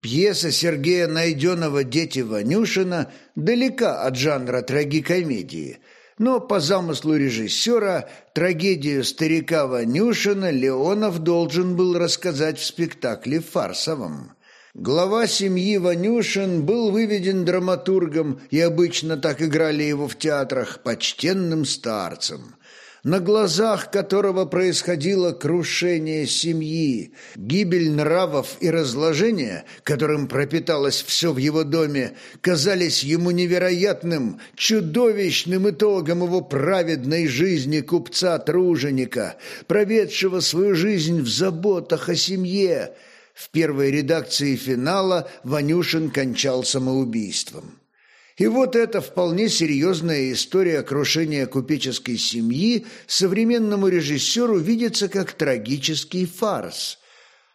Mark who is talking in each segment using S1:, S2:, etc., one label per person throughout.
S1: Пьеса Сергея Найденова «Дети Ванюшина» далека от жанра трагикомедии, но по замыслу режиссера трагедию старика Ванюшина Леонов должен был рассказать в спектакле «Фарсовом». Глава семьи Ванюшин был выведен драматургом, и обычно так играли его в театрах, почтенным старцем на глазах которого происходило крушение семьи, гибель нравов и разложение, которым пропиталось все в его доме, казались ему невероятным, чудовищным итогом его праведной жизни купца-труженика, проведшего свою жизнь в заботах о семье. В первой редакции финала Ванюшин кончал самоубийством. И вот эта вполне серьезная история крушения купеческой семьи современному режиссеру видится как трагический фарс.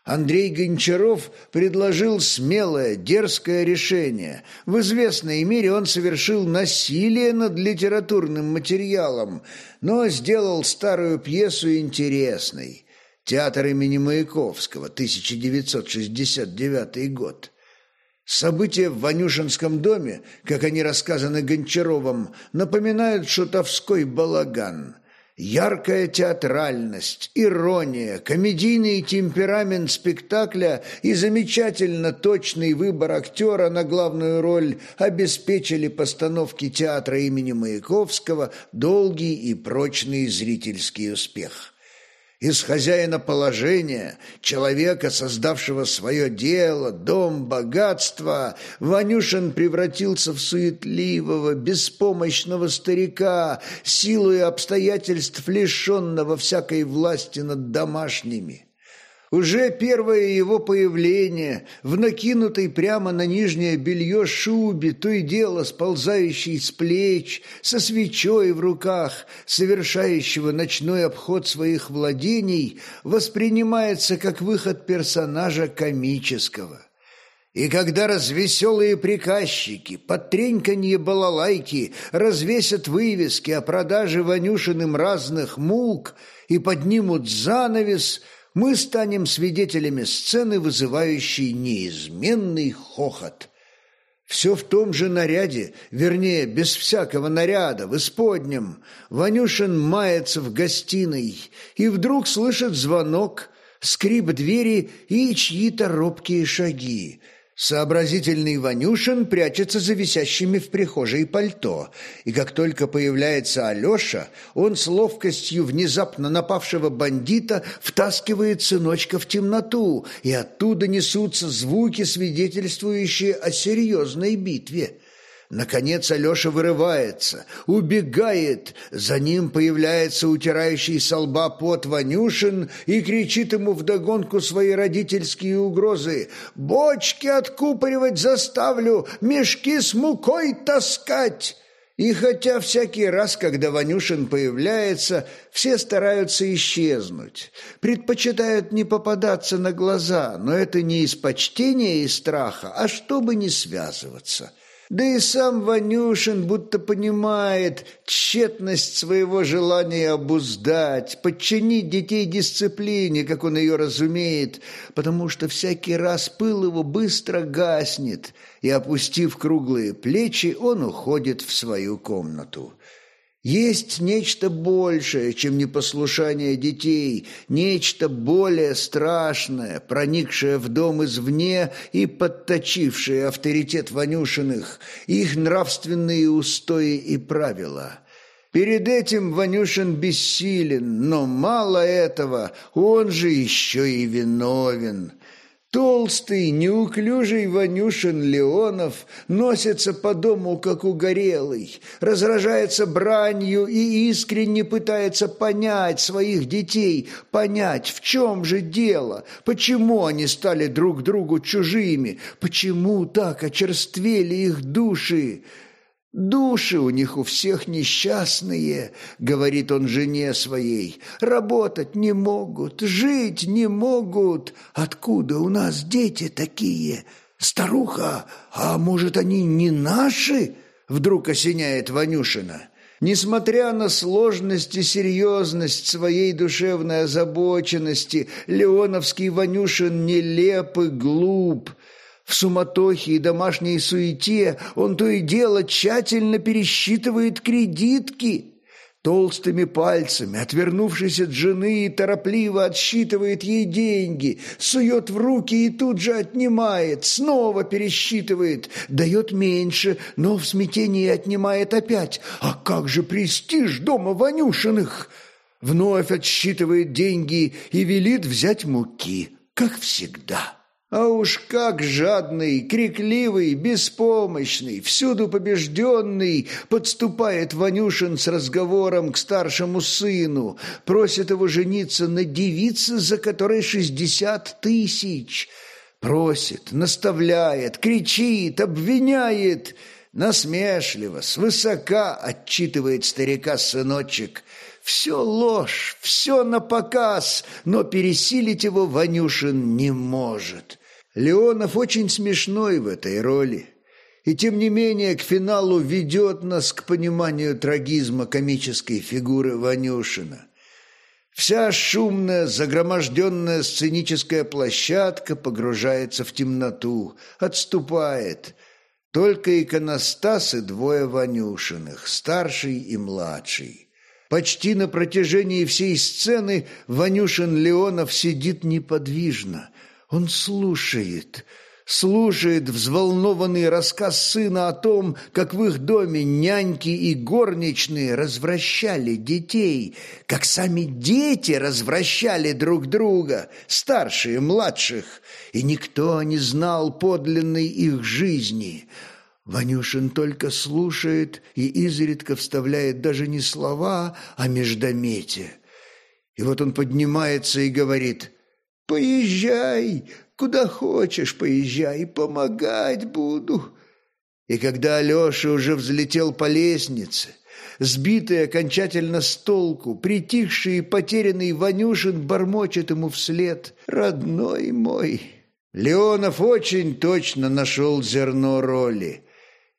S1: Андрей Гончаров предложил смелое, дерзкое решение. В известной мере он совершил насилие над литературным материалом, но сделал старую пьесу интересной. Театр имени Маяковского, 1969 год. События в Ванюшинском доме, как они рассказаны Гончаровым, напоминают шутовской балаган. Яркая театральность, ирония, комедийный темперамент спектакля и замечательно точный выбор актера на главную роль обеспечили постановке театра имени Маяковского долгий и прочный зрительский успех из хозяина положения, человека, создавшего свое дело, дом, богатство, Ванюшин превратился в суетливого, беспомощного старика, силой обстоятельств лишенного всякой власти над домашними. Уже первое его появление в накинутой прямо на нижнее белье шубе, то и дело сползающей с плеч, со свечой в руках, совершающего ночной обход своих владений, воспринимается как выход персонажа комического. И когда развеселые приказчики под треньканье балалайки развесят вывески о продаже Ванюшиным разных мук и поднимут занавес – мы станем свидетелями сцены, вызывающей неизменный хохот. Все в том же наряде, вернее, без всякого наряда, в исподнем, Ванюшин мается в гостиной и вдруг слышит звонок, скрип двери и чьи-то робкие шаги – Сообразительный Ванюшин прячется за висящими в прихожей пальто, и как только появляется Алеша, он с ловкостью внезапно напавшего бандита втаскивает сыночка в темноту, и оттуда несутся звуки, свидетельствующие о серьезной битве. Наконец Алеша вырывается, убегает, за ним появляется утирающий со лба пот Ванюшин и кричит ему вдогонку свои родительские угрозы. «Бочки откупоривать заставлю, мешки с мукой таскать!» И хотя всякий раз, когда Ванюшин появляется, все стараются исчезнуть, предпочитают не попадаться на глаза, но это не из почтения и страха, а чтобы не связываться – да и сам Ванюшин будто понимает тщетность своего желания обуздать, подчинить детей дисциплине, как он ее разумеет, потому что всякий раз пыл его быстро гаснет, и, опустив круглые плечи, он уходит в свою комнату. Есть нечто большее, чем непослушание детей, нечто более страшное, проникшее в дом извне и подточившее авторитет Ванюшиных, их нравственные устои и правила. Перед этим Ванюшин бессилен, но мало этого, он же еще и виновен. Толстый, неуклюжий Ванюшин Леонов носится по дому, как угорелый, разражается бранью и искренне пытается понять своих детей, понять, в чем же дело, почему они стали друг другу чужими, почему так очерствели их души. «Души у них у всех несчастные», — говорит он жене своей, — «работать не могут, жить не могут. Откуда у нас дети такие? Старуха, а может, они не наши?» — вдруг осеняет Ванюшина. Несмотря на сложность и серьезность своей душевной озабоченности, Леоновский Ванюшин нелеп и глуп — В суматохе и домашней суете он то и дело тщательно пересчитывает кредитки – Толстыми пальцами, отвернувшись от жены, торопливо отсчитывает ей деньги, сует в руки и тут же отнимает, снова пересчитывает, дает меньше, но в смятении отнимает опять. А как же престиж дома Ванюшиных? Вновь отсчитывает деньги и велит взять муки, как всегда. А уж как жадный, крикливый, беспомощный, всюду побежденный подступает Ванюшин с разговором к старшему сыну, просит его жениться на девице, за которой шестьдесят тысяч. Просит, наставляет, кричит, обвиняет, насмешливо, свысока отчитывает старика сыночек – все ложь, все на показ, но пересилить его Ванюшин не может. Леонов очень смешной в этой роли. И тем не менее к финалу ведет нас к пониманию трагизма комической фигуры Ванюшина. Вся шумная, загроможденная сценическая площадка погружается в темноту, отступает. Только иконостасы двое Ванюшиных, старший и младший. Почти на протяжении всей сцены Ванюшин Леонов сидит неподвижно, он слушает, слушает взволнованный рассказ сына о том, как в их доме няньки и горничные развращали детей, как сами дети развращали друг друга, старшие, младших, и никто не знал подлинной их жизни. Ванюшин только слушает и изредка вставляет даже не слова, а междометие. И вот он поднимается и говорит – Поезжай, куда хочешь поезжай, помогать буду. И когда Алеша уже взлетел по лестнице, сбитый окончательно с толку, притихший и потерянный Ванюшин бормочет ему вслед «Родной мой». Леонов очень точно нашел зерно роли.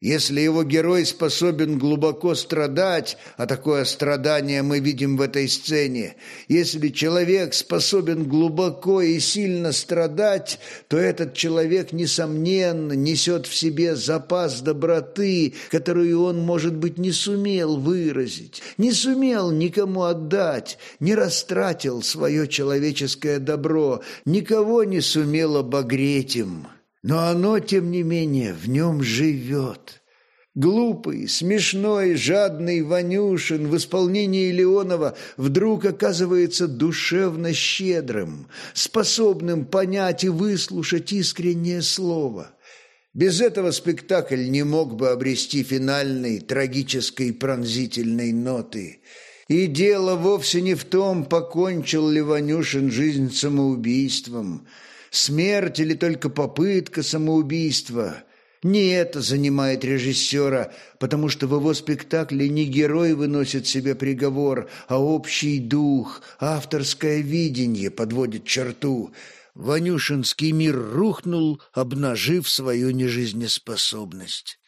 S1: Если его герой способен глубоко страдать, а такое страдание мы видим в этой сцене, если человек способен глубоко и сильно страдать, то этот человек, несомненно, несет в себе запас доброты, которую он, может быть, не сумел выразить, не сумел никому отдать, не растратил свое человеческое добро, никого не сумел обогреть им но оно, тем не менее, в нем живет. Глупый, смешной, жадный Ванюшин в исполнении Леонова вдруг оказывается душевно щедрым, способным понять и выслушать искреннее слово. Без этого спектакль не мог бы обрести финальной трагической пронзительной ноты. И дело вовсе не в том, покончил ли Ванюшин жизнь самоубийством – Смерть или только попытка самоубийства. Не это занимает режиссера, потому что в его спектакле не герой выносит себе приговор, а общий дух, авторское видение подводит черту. Ванюшинский мир рухнул, обнажив свою нежизнеспособность.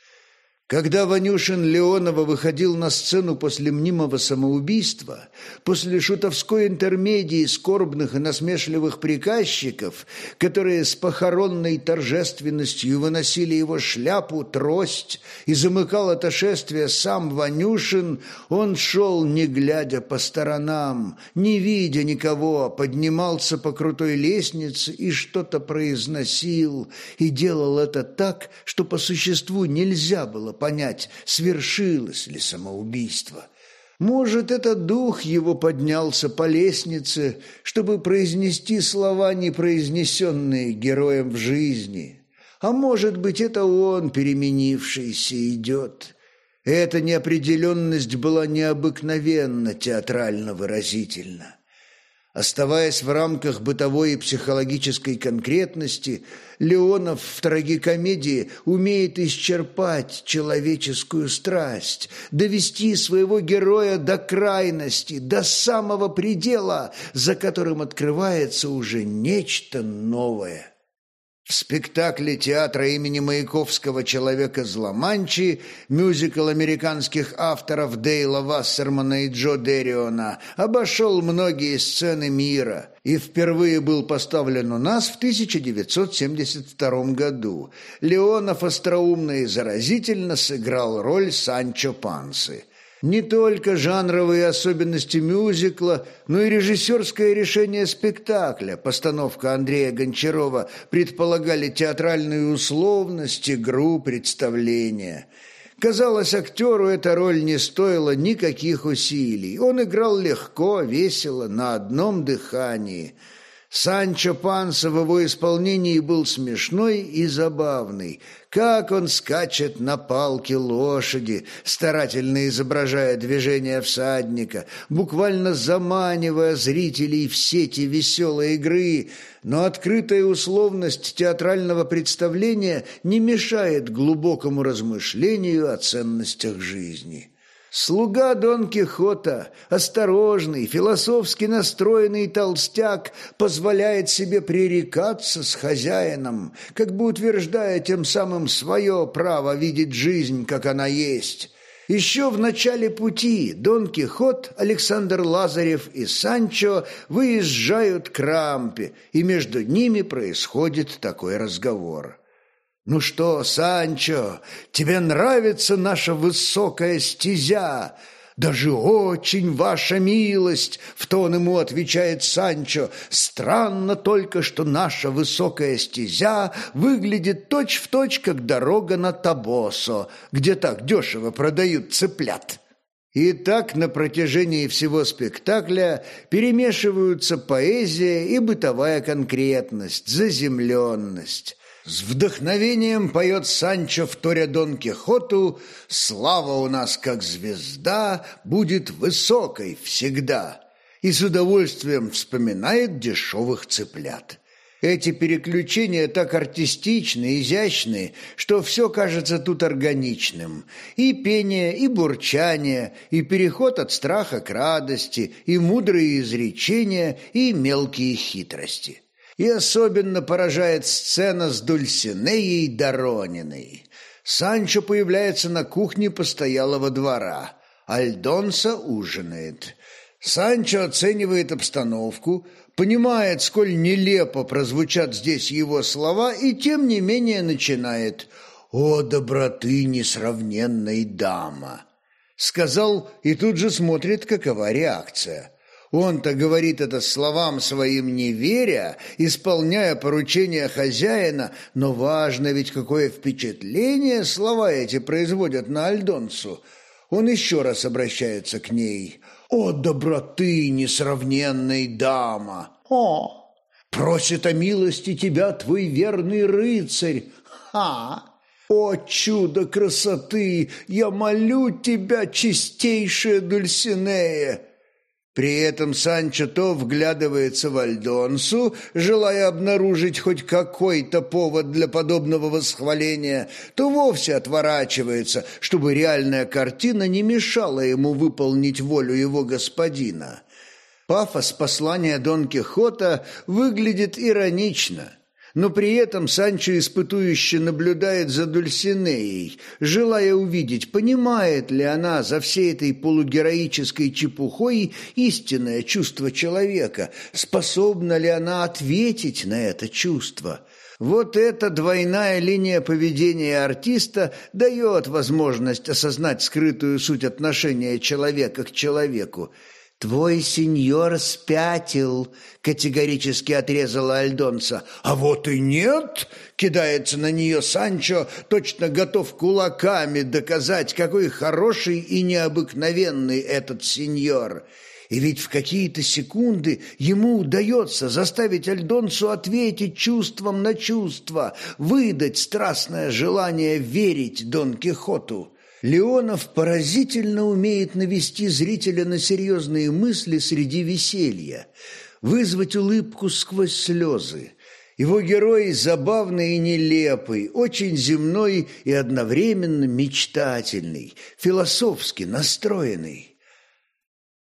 S1: Когда Ванюшин Леонова выходил на сцену после мнимого самоубийства, после шутовской интермедии скорбных и насмешливых приказчиков, которые с похоронной торжественностью выносили его шляпу, трость, и замыкал это шествие сам Ванюшин, он шел, не глядя по сторонам, не видя никого, поднимался по крутой лестнице и что-то произносил, и делал это так, что по существу нельзя было понять, свершилось ли самоубийство. Может, этот дух его поднялся по лестнице, чтобы произнести слова, не произнесенные героем в жизни. А может быть, это он, переменившийся, идет. Эта неопределенность была необыкновенно театрально выразительна. Оставаясь в рамках бытовой и психологической конкретности, Леонов в трагикомедии умеет исчерпать человеческую страсть, довести своего героя до крайности, до самого предела, за которым открывается уже нечто новое. В спектакле театра имени Маяковского «Человека из Ла-Манчи» мюзикл американских авторов Дейла Вассермана и Джо Дериона обошел многие сцены мира и впервые был поставлен у нас в 1972 году. Леонов остроумно и заразительно сыграл роль Санчо Пансы – не только жанровые особенности мюзикла, но и режиссерское решение спектакля, постановка Андрея Гончарова, предполагали театральную условность, игру, представление. Казалось, актеру эта роль не стоила никаких усилий. Он играл легко, весело, на одном дыхании – Санчо Панса в его исполнении был смешной и забавный. Как он скачет на палке лошади, старательно изображая движения всадника, буквально заманивая зрителей в сети веселой игры, но открытая условность театрального представления не мешает глубокому размышлению о ценностях жизни. Слуга Дон Кихота, осторожный, философски настроенный толстяк, позволяет себе пререкаться с хозяином, как бы утверждая тем самым свое право видеть жизнь, как она есть. Еще в начале пути Дон Кихот, Александр Лазарев и Санчо выезжают к рампе, и между ними происходит такой разговор. «Ну что, Санчо, тебе нравится наша высокая стезя?» «Даже очень ваша милость!» — в тон ему отвечает Санчо. «Странно только, что наша высокая стезя выглядит точь-в-точь, точь, как дорога на Табосо, где так дешево продают цыплят». И так на протяжении всего спектакля перемешиваются поэзия и бытовая конкретность, заземленность. С вдохновением поет Санчо в торе Дон Кихоту «Слава у нас, как звезда, будет высокой всегда» и с удовольствием вспоминает дешевых цыплят. Эти переключения так артистичны, изящны, что все кажется тут органичным. И пение, и бурчание, и переход от страха к радости, и мудрые изречения, и мелкие хитрости. И особенно поражает сцена с Дульсинеей Дорониной. Санчо появляется на кухне постоялого двора. Альдонса ужинает. Санчо оценивает обстановку, понимает, сколь нелепо прозвучат здесь его слова, и тем не менее начинает «О, доброты несравненной дама!» Сказал и тут же смотрит, какова реакция – он-то говорит это словам своим не веря, исполняя поручения хозяина, но важно ведь, какое впечатление слова эти производят на Альдонсу. Он еще раз обращается к ней. «О, доброты несравненной дама! О! Просит о милости тебя твой верный рыцарь! Ха!» «О, чудо красоты! Я молю тебя, чистейшая Дульсинея!» При этом Санчо то вглядывается в Альдонсу, желая обнаружить хоть какой-то повод для подобного восхваления, то вовсе отворачивается, чтобы реальная картина не мешала ему выполнить волю его господина. Пафос послания Дон Кихота выглядит иронично – но при этом Санчо испытующе наблюдает за Дульсинеей, желая увидеть, понимает ли она за всей этой полугероической чепухой истинное чувство человека, способна ли она ответить на это чувство. Вот эта двойная линия поведения артиста дает возможность осознать скрытую суть отношения человека к человеку – «Твой сеньор спятил», — категорически отрезала Альдонса. «А вот и нет!» — кидается на нее Санчо, точно готов кулаками доказать, какой хороший и необыкновенный этот сеньор. И ведь в какие-то секунды ему удается заставить Альдонсу ответить чувством на чувство, выдать страстное желание верить Дон Кихоту. Леонов поразительно умеет навести зрителя на серьезные мысли среди веселья, вызвать улыбку сквозь слезы. Его герой забавный и нелепый, очень земной и одновременно мечтательный, философски настроенный.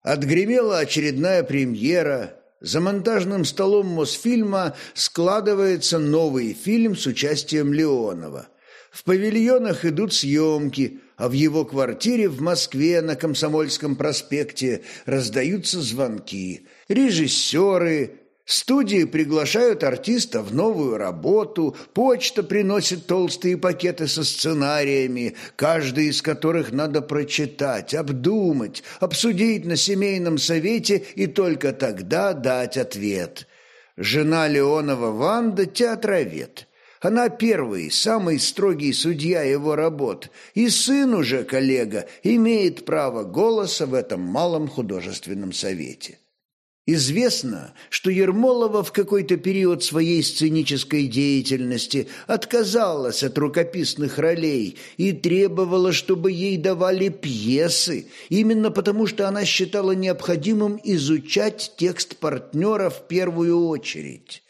S1: Отгремела очередная премьера. За монтажным столом Мосфильма складывается новый фильм с участием Леонова. В павильонах идут съемки – а в его квартире в Москве на Комсомольском проспекте раздаются звонки. Режиссеры, Студии приглашают артиста в новую работу, почта приносит толстые пакеты со сценариями, каждый из которых надо прочитать, обдумать, обсудить на семейном совете и только тогда дать ответ. Жена Леонова Ванда – театровед. Она первый, самый строгий судья его работ, и сын уже, коллега, имеет право голоса в этом малом художественном совете. Известно, что Ермолова в какой-то период своей сценической деятельности отказалась от рукописных ролей и требовала, чтобы ей давали пьесы, именно потому что она считала необходимым изучать текст партнера в первую очередь.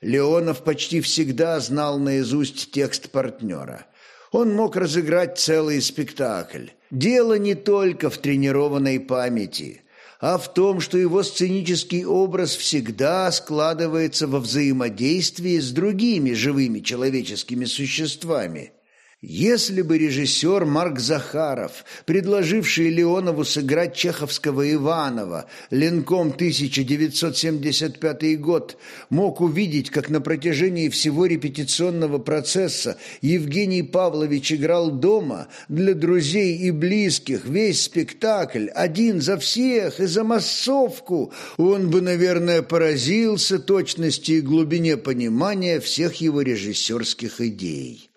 S1: Леонов почти всегда знал наизусть текст партнера. Он мог разыграть целый спектакль. Дело не только в тренированной памяти – а в том, что его сценический образ всегда складывается во взаимодействии с другими живыми человеческими существами – если бы режиссер Марк Захаров, предложивший Леонову сыграть чеховского Иванова, Ленком 1975 год, мог увидеть, как на протяжении всего репетиционного процесса Евгений Павлович играл дома для друзей и близких весь спектакль, один за всех и за массовку, он бы, наверное, поразился точности и глубине понимания всех его режиссерских идей.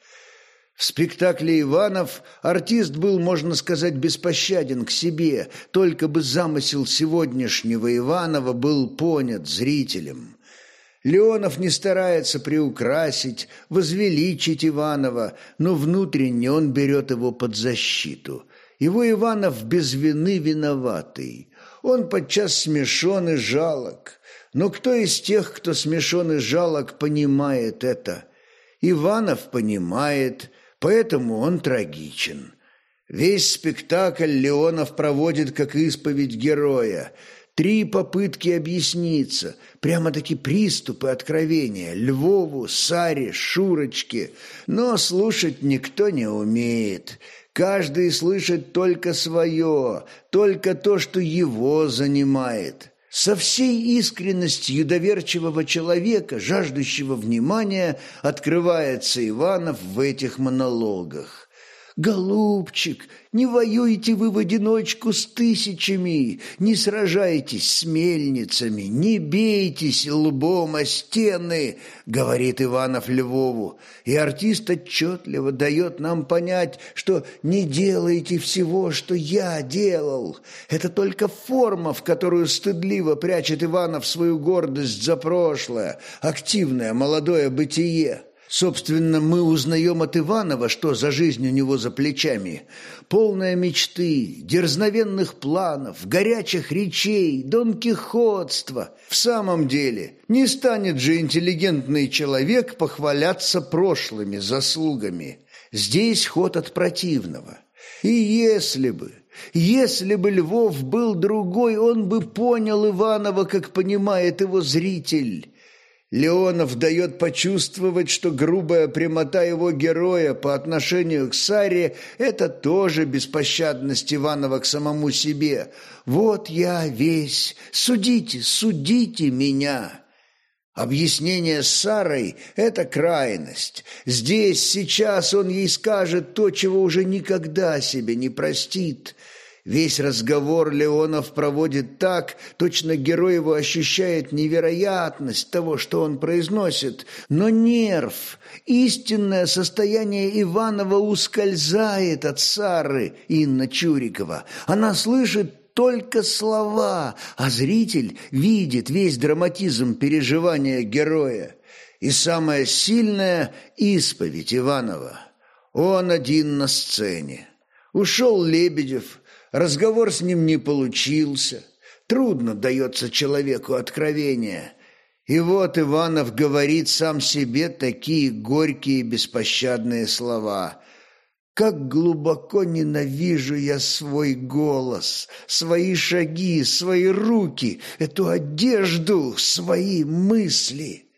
S1: В спектакле «Иванов» артист был, можно сказать, беспощаден к себе, только бы замысел сегодняшнего Иванова был понят зрителем. Леонов не старается приукрасить, возвеличить Иванова, но внутренне он берет его под защиту. Его Иванов без вины виноватый. Он подчас смешон и жалок. Но кто из тех, кто смешон и жалок, понимает это? Иванов понимает – Поэтому он трагичен. Весь спектакль Леонов проводит как исповедь героя. Три попытки объясниться, прямо-таки приступы откровения Львову, Саре, Шурочке. Но слушать никто не умеет. Каждый слышит только свое, только то, что его занимает. Со всей искренностью доверчивого человека, жаждущего внимания, открывается Иванов в этих монологах. «Голубчик, не воюете вы в одиночку с тысячами, не сражайтесь с мельницами, не бейтесь лбом о стены», — говорит Иванов Львову. И артист отчетливо дает нам понять, что не делайте всего, что я делал. Это только форма, в которую стыдливо прячет Иванов свою гордость за прошлое, активное молодое бытие. Собственно, мы узнаем от Иванова, что за жизнь у него за плечами. Полная мечты, дерзновенных планов, горячих речей, донкихотства. В самом деле, не станет же интеллигентный человек похваляться прошлыми заслугами. Здесь ход от противного. И если бы, если бы Львов был другой, он бы понял Иванова, как понимает его зритель. Леонов дает почувствовать, что грубая прямота его героя по отношению к Саре – это тоже беспощадность Иванова к самому себе. «Вот я весь, судите, судите меня!» Объяснение с Сарой – это крайность. Здесь, сейчас он ей скажет то, чего уже никогда себе не простит – Весь разговор Леонов проводит так, точно герой его ощущает невероятность того, что он произносит, но нерв, истинное состояние Иванова ускользает от Сары Инна Чурикова. Она слышит только слова, а зритель видит весь драматизм переживания героя. И самое сильное – исповедь Иванова. Он один на сцене. Ушел Лебедев – Разговор с ним не получился. Трудно дается человеку откровение. И вот Иванов говорит сам себе такие горькие беспощадные слова. «Как глубоко ненавижу я свой голос, свои шаги, свои руки, эту одежду, свои мысли».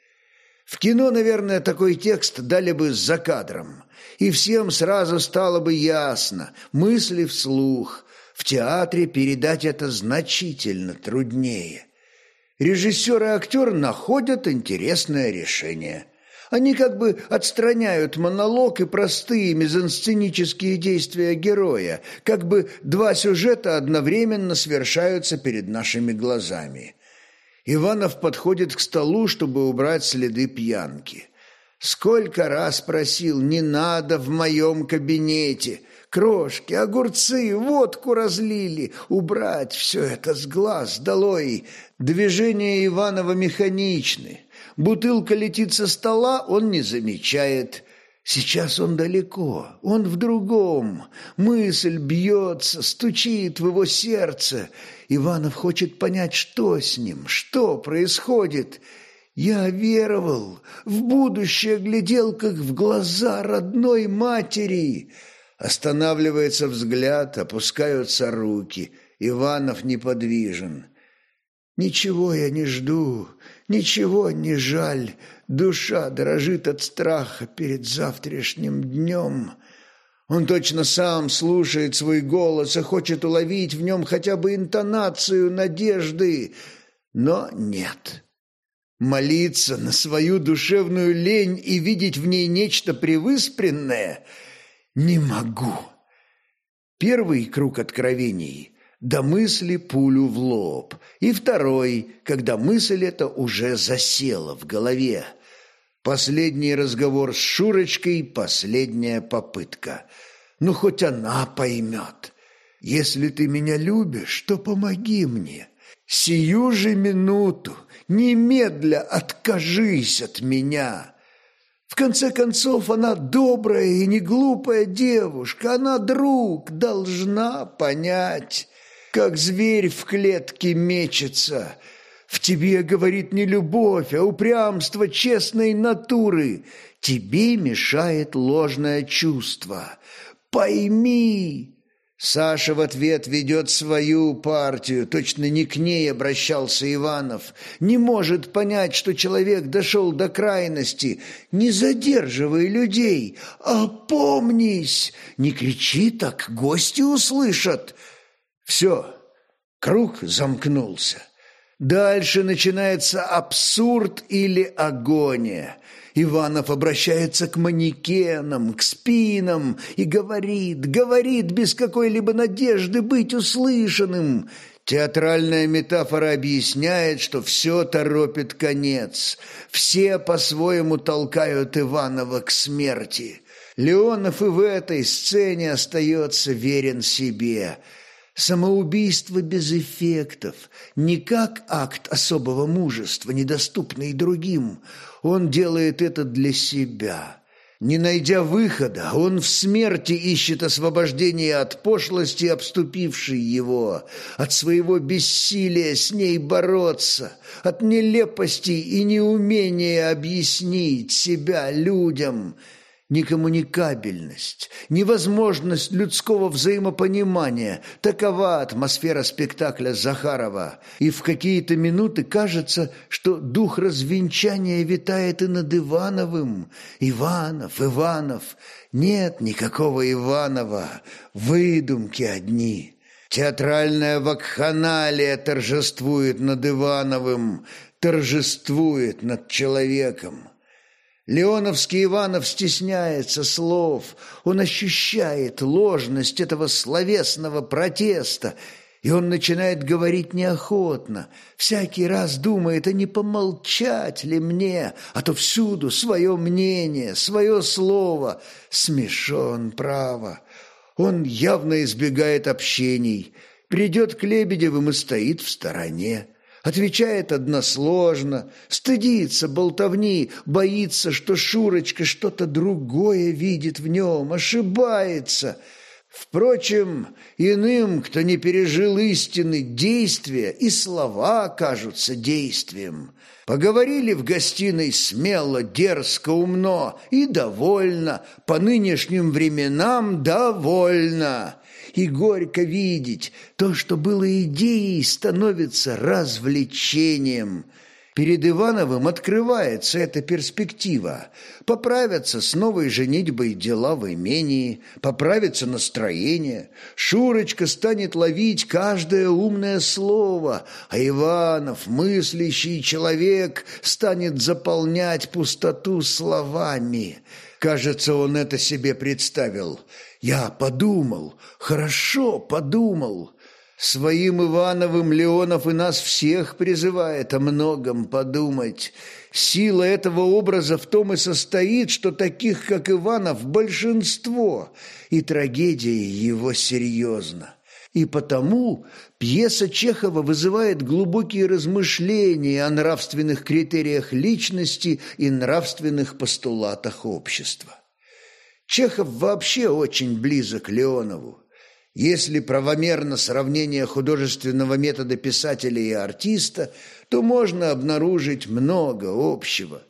S1: В кино, наверное, такой текст дали бы за кадром, и всем сразу стало бы ясно, мысли вслух, в театре передать это значительно труднее. Режиссер и актер находят интересное решение. Они как бы отстраняют монолог и простые мизансценические действия героя, как бы два сюжета одновременно совершаются перед нашими глазами. Иванов подходит к столу, чтобы убрать следы пьянки. Сколько раз просил, не надо в моем кабинете. Крошки, огурцы, водку разлили. Убрать все это с глаз долой. Движения Иванова механичны. Бутылка летит со стола, он не замечает. Сейчас он далеко, он в другом. Мысль бьется, стучит в его сердце. Иванов хочет понять, что с ним, что происходит. Я веровал, в будущее глядел, как в глаза родной матери. Останавливается взгляд, опускаются руки. Иванов неподвижен. Ничего я не жду, ничего не жаль. Душа дрожит от страха перед завтрашним днем. Он точно сам слушает свой голос и хочет уловить в нем хотя бы интонацию надежды, но нет. Молиться на свою душевную лень и видеть в ней нечто превыспренное не могу. Первый круг откровений – до мысли пулю в лоб, и второй, когда мысль эта уже засела в голове. Последний разговор с Шурочкой – последняя попытка. Ну, хоть она поймет. Если ты меня любишь, то помоги мне. Сию же минуту немедля откажись от меня. В конце концов, она добрая и не глупая девушка, она друг, должна понять, как зверь в клетке мечется. В тебе, говорит, не любовь, а упрямство честной натуры. Тебе мешает ложное чувство. Пойми, Саша в ответ ведет свою партию, точно не к ней обращался Иванов. Не может понять, что человек дошел до крайности. Не задерживай людей, опомнись! Не кричи так, гости услышат. Все, круг замкнулся. Дальше начинается абсурд или агония. Иванов обращается к манекенам, к спинам и говорит, говорит без какой-либо надежды быть услышанным. Театральная метафора объясняет, что все торопит конец. Все по-своему толкают Иванова к смерти. Леонов и в этой сцене остается верен себе – Самоубийство без эффектов, не как акт особого мужества, недоступный другим. Он делает это для себя. Не найдя выхода, он в смерти ищет освобождения от пошлости, обступившей его, от своего бессилия с ней бороться, от нелепости и неумения объяснить себя людям – Некоммуникабельность, невозможность людского взаимопонимания – такова атмосфера спектакля Захарова. И в какие-то минуты кажется, что дух развенчания витает и над Ивановым. Иванов, Иванов. Нет никакого Иванова. Выдумки одни. Театральная вакханалия торжествует над Ивановым, торжествует над человеком. Леоновский Иванов стесняется слов, он ощущает ложность этого словесного протеста, и он начинает говорить неохотно, всякий раз думает, а не помолчать ли мне, а то всюду свое мнение, свое слово, смешон, право. Он явно избегает общений, придет к Лебедевым и стоит в стороне. Отвечает односложно, стыдится болтовни, боится, что Шурочка что-то другое видит в нем, ошибается. Впрочем, иным, кто не пережил истины действия, и слова кажутся действием. Поговорили в гостиной смело, дерзко, умно и довольно, по нынешним временам довольно и горько видеть, то, что было идеей, становится развлечением. Перед Ивановым открывается эта перспектива. Поправятся с новой женитьбой дела в имении, поправится настроение. Шурочка станет ловить каждое умное слово, а Иванов, мыслящий человек, станет заполнять пустоту словами. Кажется, он это себе представил. Я подумал, хорошо подумал. Своим Ивановым Леонов и нас всех призывает о многом подумать. Сила этого образа в том и состоит, что таких, как Иванов, большинство, и трагедия его серьезна. И потому пьеса Чехова вызывает глубокие размышления о нравственных критериях личности и нравственных постулатах общества. Чехов вообще очень близок Леонову. Если правомерно сравнение художественного метода писателя и артиста, то можно обнаружить много общего.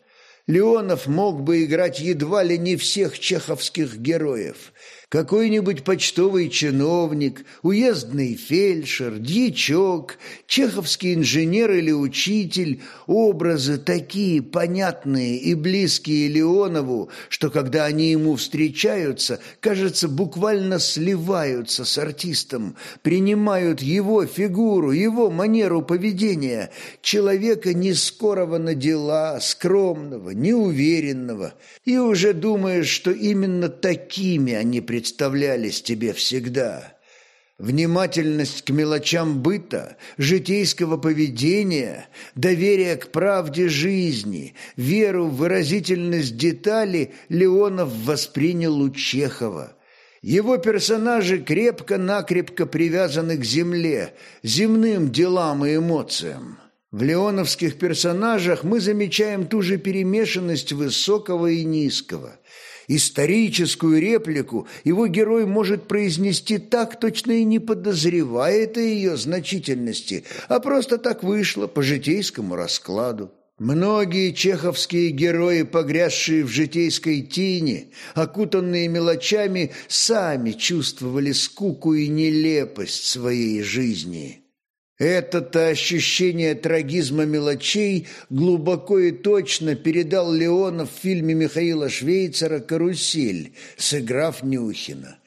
S1: Леонов мог бы играть едва ли не всех чеховских героев – какой-нибудь почтовый чиновник, уездный фельдшер, дьячок, чеховский инженер или учитель – образы такие понятные и близкие Леонову, что когда они ему встречаются, кажется, буквально сливаются с артистом, принимают его фигуру, его манеру поведения, человека не на дела, скромного, неуверенного, и уже думаешь, что именно такими они представляют представлялись тебе всегда. Внимательность к мелочам быта, житейского поведения, доверие к правде жизни, веру в выразительность детали Леонов воспринял у Чехова. Его персонажи крепко-накрепко привязаны к земле, земным делам и эмоциям. В леоновских персонажах мы замечаем ту же перемешанность высокого и низкого – Историческую реплику его герой может произнести так, точно и не подозревая о ее значительности, а просто так вышло по житейскому раскладу. Многие чеховские герои, погрязшие в житейской тени, окутанные мелочами, сами чувствовали скуку и нелепость своей жизни. Это-то ощущение трагизма мелочей глубоко и точно передал Леонов в фильме Михаила Швейцера «Карусель», сыграв Нюхина.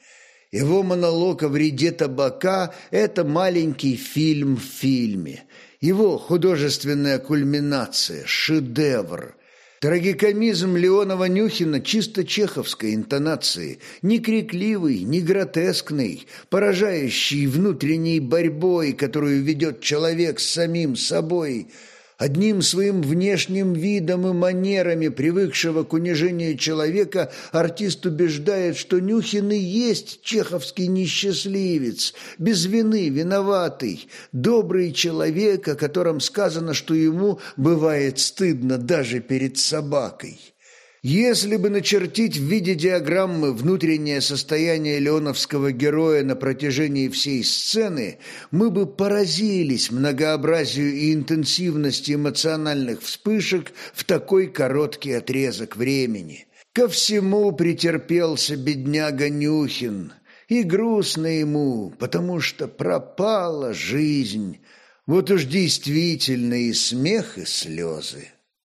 S1: Его монолог о вреде табака – это маленький фильм в фильме. Его художественная кульминация – шедевр – Трагикомизм Леонова-Нюхина чисто чеховской интонации, не крикливый, не гротескный, поражающий внутренней борьбой, которую ведет человек с самим собой – Одним своим внешним видом и манерами, привыкшего к унижению человека, артист убеждает, что Нюхин и есть чеховский несчастливец, без вины виноватый, добрый человек, о котором сказано, что ему бывает стыдно даже перед собакой. Если бы начертить в виде диаграммы внутреннее состояние леоновского героя на протяжении всей сцены, мы бы поразились многообразию и интенсивности эмоциональных вспышек в такой короткий отрезок времени. Ко всему претерпелся бедняга Нюхин, и грустно ему, потому что пропала жизнь. Вот уж действительно и смех, и слезы.